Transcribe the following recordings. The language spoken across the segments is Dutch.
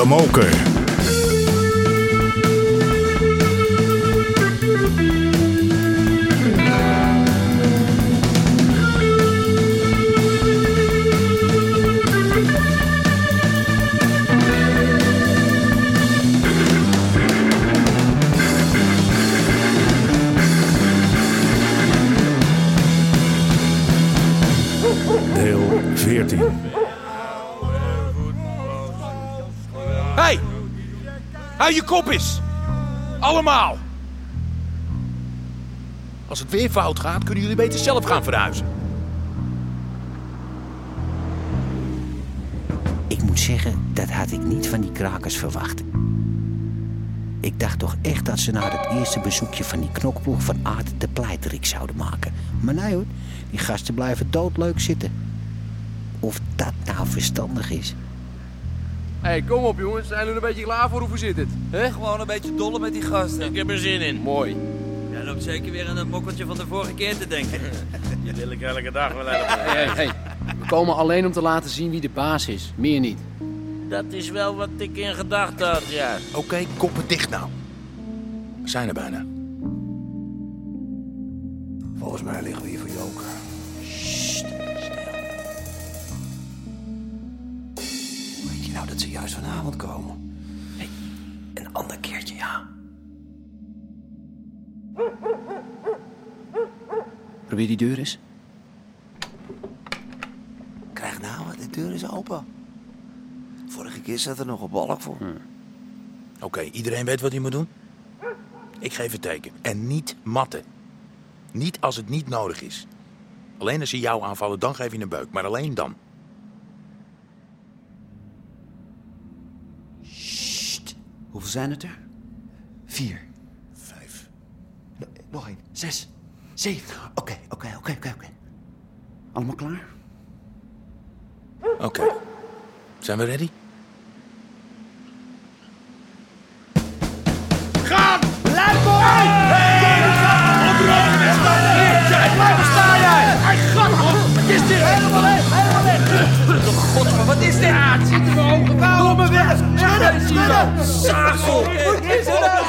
De Moker. Deel 14. Hou je kop eens! Allemaal! Als het weer fout gaat, kunnen jullie beter zelf gaan verhuizen. Ik moet zeggen, dat had ik niet van die krakers verwacht. Ik dacht toch echt dat ze na het eerste bezoekje van die knokploeg van Aard de pleiterik zouden maken. Maar nee hoor, die gasten blijven doodleuk zitten. Of dat nou verstandig is. Hé, hey, kom op jongens. Zijn jullie er een beetje klaar voor? Hoe zit het? Hè? Gewoon een beetje dollen met die gasten. Ik heb er zin in. Mooi. Jij loopt zeker weer aan het mokkeltje van de vorige keer te denken. Je wil ik elke dag wel helpen. Hey, hey. We komen alleen om te laten zien wie de baas is. Meer niet. Dat is wel wat ik in gedachten had, ja. Oké, koppen dicht nou. We zijn er bijna. Volgens mij liggen we hier ze juist vanavond komen? Hé, een ander keertje, ja. Probeer die deur eens. Krijg nou, de deur is open. Vorige keer zat er nog een balk voor. Oké, iedereen weet wat hij moet doen? Ik geef het teken. En niet matten. Niet als het niet nodig is. Alleen als ze jou aanvallen, dan geef je een beuk. Maar alleen dan. Hoeveel zijn het er? Vier. Vijf. No- nog één. Zes. Zeven. Oké, oké, oké, oké, oké. Allemaal klaar? Oké. Zijn we ready? Godver, wat is dit? Ja, het zit in mijn ogen. Me weg. Schudden, schudden. Zaagsel. Wat is er nou?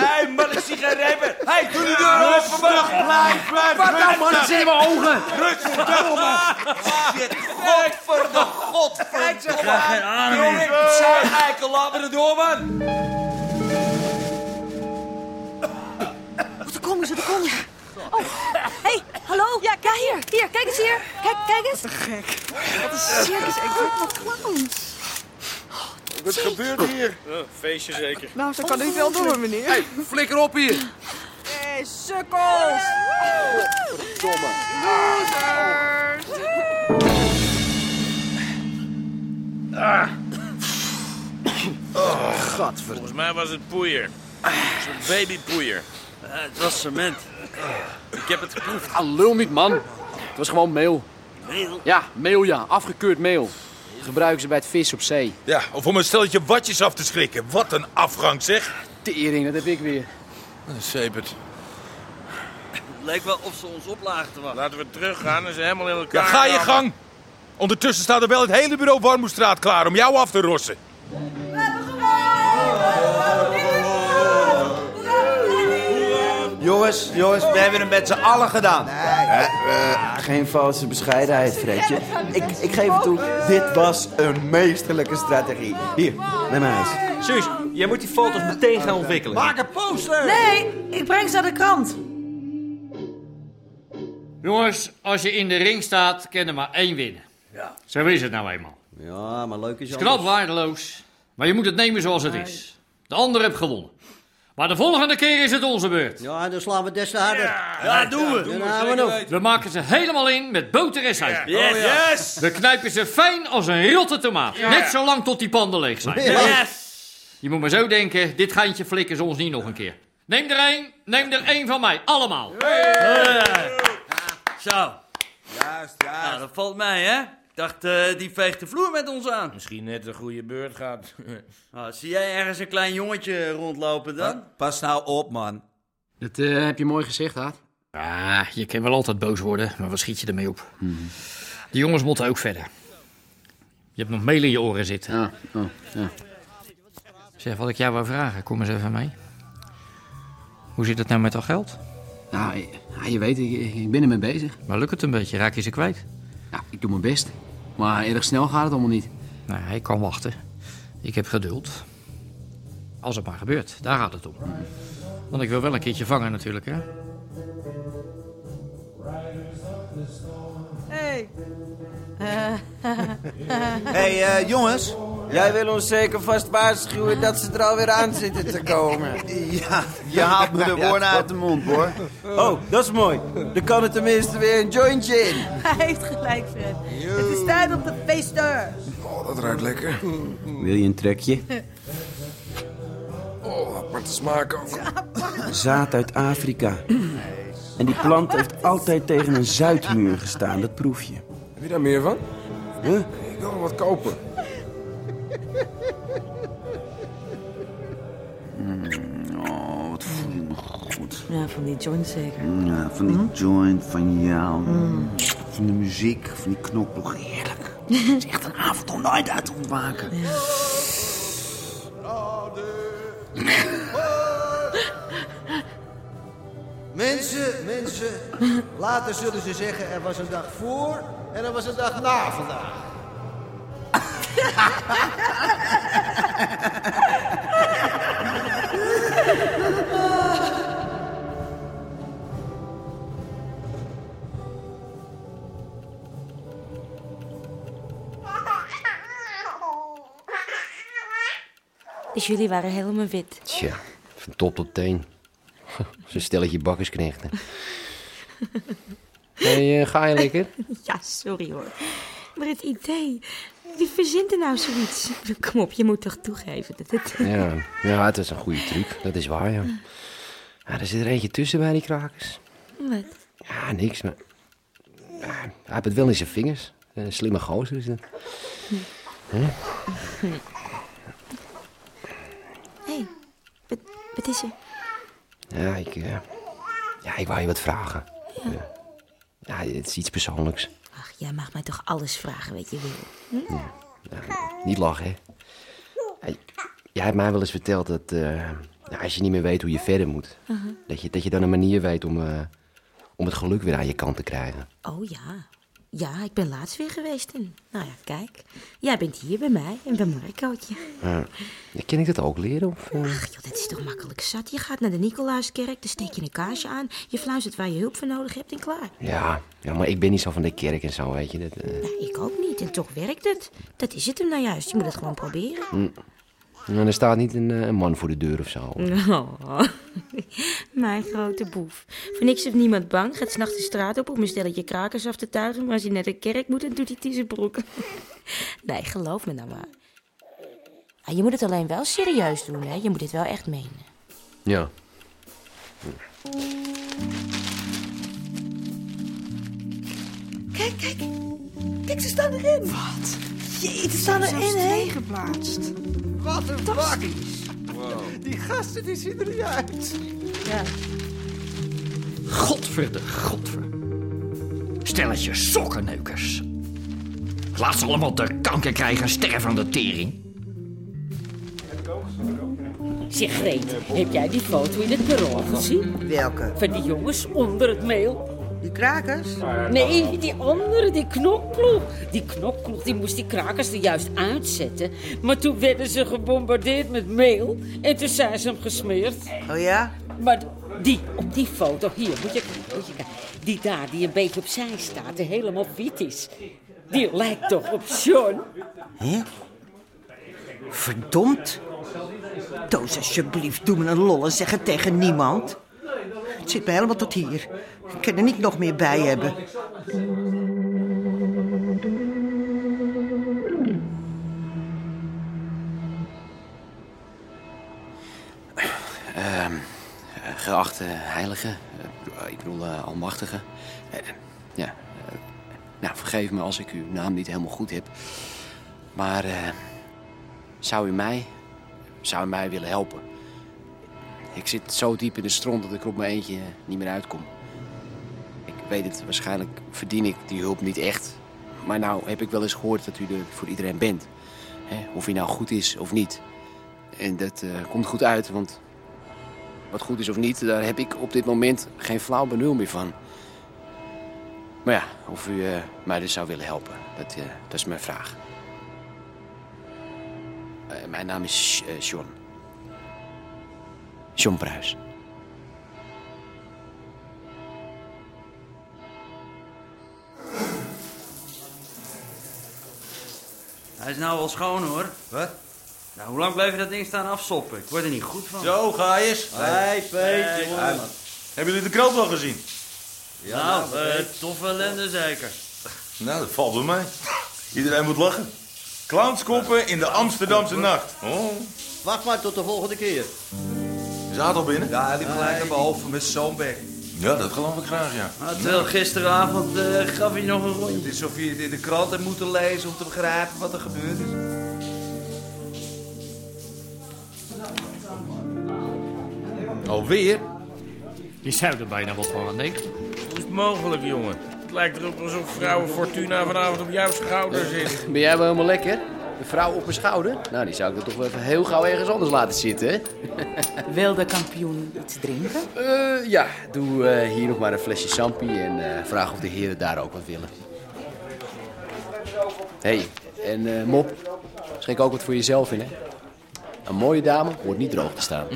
Hé, man, ik zie geen remmen. Hé, doe de deur open, man. Blijf, blijf, Wat nou, man, het zit in mijn ogen. Rustig, Shit, godver de godver. Ik krijg geen adem meer. Zij, eikel, laat me er door, man. Daar komen ze, daar komen ze. Oh, hey, hallo? Ja, ja, hier, hier, kijk eens hier. Kijk, kijk eens. Wat gek. Wat een circus, ik word wat clowns. Wat gebeurt hier? feestje zeker. Nou, zo kan niet wel door, meneer. Hé, flikker op hier. Hé, sukkels. Domme. Volgens mij was het poeier. Zo'n babypoeier. Het was cement. Ik heb het geproefd. Ah, lul niet, man. Het was gewoon meel. Meel? Ja, meel ja. Afgekeurd meel. Dat gebruiken ze bij het vis op zee. Ja, of om een stelletje watjes af te schrikken. Wat een afgang, zeg. Tering, dat heb ik weer. Sepert. Het leek wel of ze ons oplagen te wachten. Laten we teruggaan en ze helemaal in elkaar Ja, ga je gang. Ondertussen staat er wel het hele bureau Warmoestraat klaar om jou af te rossen. Jongens, jongens, we hebben het met z'n allen gedaan. Geen valse bescheidenheid, Fredje. Ik, ik geef het toe, dit was een meesterlijke strategie. Hier, neem maar eens. Suus, jij moet die foto's meteen gaan ontwikkelen. Maak een poster! Nee, ik breng ze naar de krant. Jongens, als je in de ring staat, kan er maar één winnen. Ja. Zo is het nou eenmaal. Ja, maar leuk is Het is knap waardeloos, maar je moet het nemen zoals het is. De ander heeft gewonnen. Maar de volgende keer is het onze beurt. Ja, dan slaan we des te harder. Ja, doen we. We nog. We maken ze helemaal in met boter en suiker. Yes! yes. We knijpen ze fijn als een rotte tomaat. Net zo lang tot die panden leeg zijn. Yes! Je moet maar zo denken, dit geintje flikken ze ons niet nog een keer. Neem er één, neem er één van mij. Allemaal. Zo. Juist, Nou, juist. dat valt mij, hè? Ik dacht, eh, die veegt de vloer met ons aan. Misschien net een goede beurt gaat. Nou, zie jij ergens een klein jongetje rondlopen dan? Pas nou op, man. Dat eh, heb je mooi gezegd, Haat. Ah, je kan wel altijd boos worden, maar wat schiet je ermee op? De jongens moeten ook verder. Je hebt nog meel in je oren zitten. Ja, oh, ja. Zeg, wat ik jou wou vragen, kom eens even mee. Hoe zit het nou met dat geld? Nou, ja, je weet, ik, ik ben ermee bezig. Maar lukt het een beetje? Raak je ze kwijt? Ja, ik doe mijn best. Maar erg snel gaat het allemaal niet. Nou, hij kan wachten. Ik heb geduld. Als het maar gebeurt, daar gaat het om. Want ik wil wel een keertje vangen natuurlijk, hè? Hey. hey, eh, jongens. Jij wil ons zeker vast waarschuwen dat ze er alweer aan zitten te komen. Ja, je haalt me de woorden uit de mond, hoor. Oh, dat is mooi. Dan kan er tenminste weer een jointje in. Hij heeft gelijk, Fred. Het is tijd op de feestdeur. Oh, dat ruikt lekker. Wil je een trekje? Oh, aparte smaak ook. Zaad uit Afrika. En die plant heeft altijd tegen een zuidmuur gestaan, dat proef je. Heb je daar meer van? Huh? Ik wil wat kopen. Ja, van die joint zeker. Ja, van die joint, van jou. Van de muziek, van die knokploeg. Heerlijk. Het is echt een avond om nooit uit te ontwaken. Mensen, mensen. Later zullen ze zeggen er was een dag voor en er was een dag na vandaag. Dus jullie waren helemaal wit. Tja, van top tot teen. Zo'n stelletje bakkersknechten. hey, eh, ga je lekker? Ja, sorry hoor. Maar het idee... Wie verzint er nou zoiets? Kom op, je moet toch toegeven dat het... Ja, ja, het is een goede truc. Dat is waar, ja. ja. Er zit er eentje tussen bij die krakers. Wat? Ja, niks, maar... Ja, hij heeft het wel in zijn vingers. Een slimme gozer is dat. Hè? Hé, wat, wat is er? Ja, ik... eh, ja, ik wou je wat vragen. Ja. ja, het is iets persoonlijks. Ach, jij mag mij toch alles vragen, weet je wel. Hm? Ja, niet lachen, hè. Jij hebt mij wel eens verteld dat eh, als je niet meer weet hoe je verder moet... Uh-huh. dat, je, dat je dan een manier weet om, eh, om het geluk weer aan je kant te krijgen. Oh ja. Ja, ik ben laatst weer geweest. En, nou ja, kijk. Jij bent hier bij mij en bij Marcootje. Ja. Kan ik dat ook leren? Of, eh? Ach joh, dat is toch makkelijk zat. Je gaat naar de Nicolaaskerk, dan steek je een kaarsje aan. Je fluistert waar je hulp voor nodig hebt en klaar. Ja, ja, maar ik ben niet zo van de kerk en zo, weet je. Dat, eh. Nou, ik ook niet. En toch werkt het. Dat is het hem nou juist. Je moet het gewoon proberen. Hm. En er staat niet een, eh, een man voor de deur of zo. Oh, mijn grote boef. Voor niks heeft niemand bang. Gaat s'nachts de straat op om een stelletje krakers af te tuigen. Maar als hij naar de kerk moet, dan doet hij het in zijn broek. Nee, geloof me nou maar. Ah, je moet het alleen wel serieus doen, hè. Je moet dit wel echt menen. Ja. Kijk, kijk. Kijk, ze staan erin. Wat? Jee, ze staan erin, hè? geplaatst. Wat een bakkies. Die gasten die zien er niet uit. Ja. Godverde, godver. Stelletje sokkenneukers. Laat ze allemaal de kanker krijgen en sterven van de tering. Zeg, Greet, heb jij die foto in het perron gezien? Welke? Van die jongens onder het meel. Die krakers? Nee, die andere, die knokploeg. Die knokploeg die moest die krakers er juist uitzetten. Maar toen werden ze gebombardeerd met meel. En toen zijn ze hem gesmeerd. Oh ja? Maar die, op die foto, hier, moet je kijken, moet je kijken. Die daar, die een beetje opzij staat en helemaal wit is. Die lijkt toch op John? Hè? Verdomd. Toos, alsjeblieft, doe me een lol en zeg het tegen niemand. Het zit me helemaal tot hier. Ik kan er niet nog meer bij hebben. Ehm, eh, geachte heilige, eh, ik bedoel eh, almachtige. Ja, nou, vergeef me als ik uw naam niet helemaal goed heb. Maar zou u mij, zou u mij willen helpen? Ik zit zo diep in de stront dat ik op mijn eentje niet meer uitkom. Weet het, waarschijnlijk verdien ik die hulp niet echt. Maar nou heb ik wel eens gehoord dat u er voor iedereen bent. Of hij nou goed is of niet. En dat eh, komt goed uit, want wat goed is of niet, daar heb ik op dit moment geen flauw benul meer van. Maar ja, of u eh, mij dus zou willen helpen, dat, eh, dat is mijn vraag. Mijn naam is John. John Pruis. Hij is nou wel schoon hoor. Wat? Nou, hoe lang blijf je dat ding staan afsoppen? Ik word er niet goed van. Zo, ga eens. Hey, Peet, jongen. Hey, man. Hebben jullie de krant wel gezien? nou, eh, toffe ellende zeker. Nou, dat valt bij mij. Iedereen moet lachen. Clownskoppen in de Amsterdamse nacht. Oh. Wacht maar tot de volgende keer. Is Aad al binnen? Ja, hij liep gelijk naar mijn hoofd met zo'n bek. Ja, dat geloof ik graag, ja. Terwijl gisteravond eh, gaf hij nog een rondje. Het is of je het in de krant hebt moeten lezen om te begrijpen wat er gebeurd is. Alweer? Je zou er bijna wat van aan denken. Hoe is het mogelijk, jongen? Het lijkt erop alsof vrouwen Fortuna vanavond op jouw schouder zit. Ben jij wel helemaal lekker? Een vrouw op mijn schouder? Nou, die zou ik er toch wel even heel gauw ergens anders laten zitten, hè? Wil de kampioen iets drinken? Eh, ja, doe eh, hier nog maar een flesje champie en eh, vraag of de heren daar ook wat willen. Hé, hey, en eh, Mop, schenk ook wat voor jezelf in, hè? Een mooie dame hoort niet droog te staan.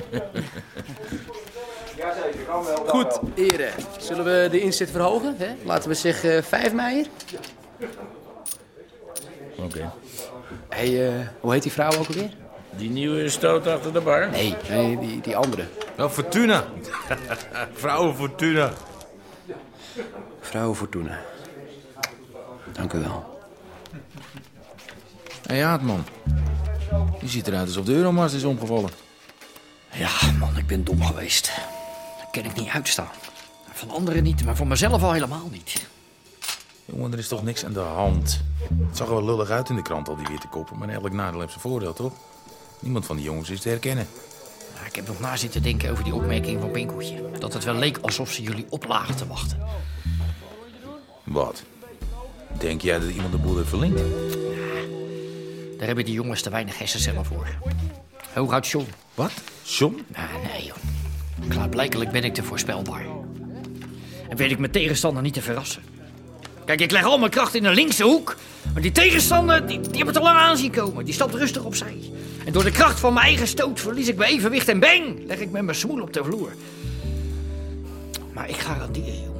Goed, heren. Zullen we de inzet verhogen? Hè? Laten we zeggen 5 mei. Oké. Hey, eh, hoe heet die vrouw ook alweer? Die nieuwe stoot achter de bar? Nee, nee die, die andere. Nou, Fortuna. Vrouwen Fortuna. Vrouw Fortuna. Dank u wel. Hé, ja, man. Je ziet eruit alsof de Euromast is omgevallen. Ja, man, ik ben dom geweest. Dat kan ik niet uitstaan. Van anderen niet, maar voor mezelf al helemaal niet. Jongen, er is toch niks aan de hand. Het zag er wel lullig uit in de krant, al die witte koppen. Maar elk nadeel heeft zijn voordeel, toch? Niemand van die jongens is te herkennen. Ja, ik heb nog na zitten denken over die opmerking van Pinkeltje. Dat het wel leek alsof ze jullie op lagen te wachten. Wat? Denk jij dat iemand de boel heeft verlinkt? Daar hebben die jongens te weinig hersencellen voor. Hooguit John. Wat? John? Ah, nee, joh. Klaarblijkelijk ben ik te voorspelbaar. En weet ik mijn tegenstander niet te verrassen. Kijk, ik leg al mijn kracht in de linkse hoek. Maar die tegenstander, die, die heb ik te lang aanzien komen. Die stapt rustig opzij. En door de kracht van mijn eigen stoot verlies ik mijn evenwicht en bang, leg ik met mijn smoel op de vloer. Maar ik garandeer jongen.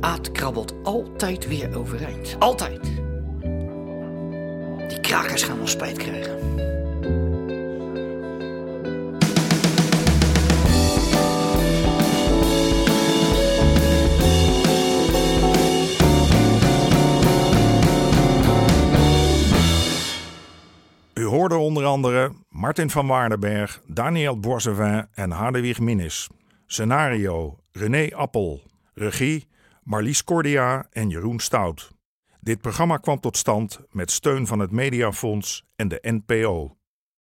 Aad krabbelt altijd weer overeind. Altijd. Die krakers gaan wel spijt krijgen. Onder andere Martin van Waardenberg, Daniel Boisevin en Hadewig Minnis. Scenario René Appel. Regie Marlies Cordia en Jeroen Stout. Dit programma kwam tot stand met steun van het Mediafonds en de NPO.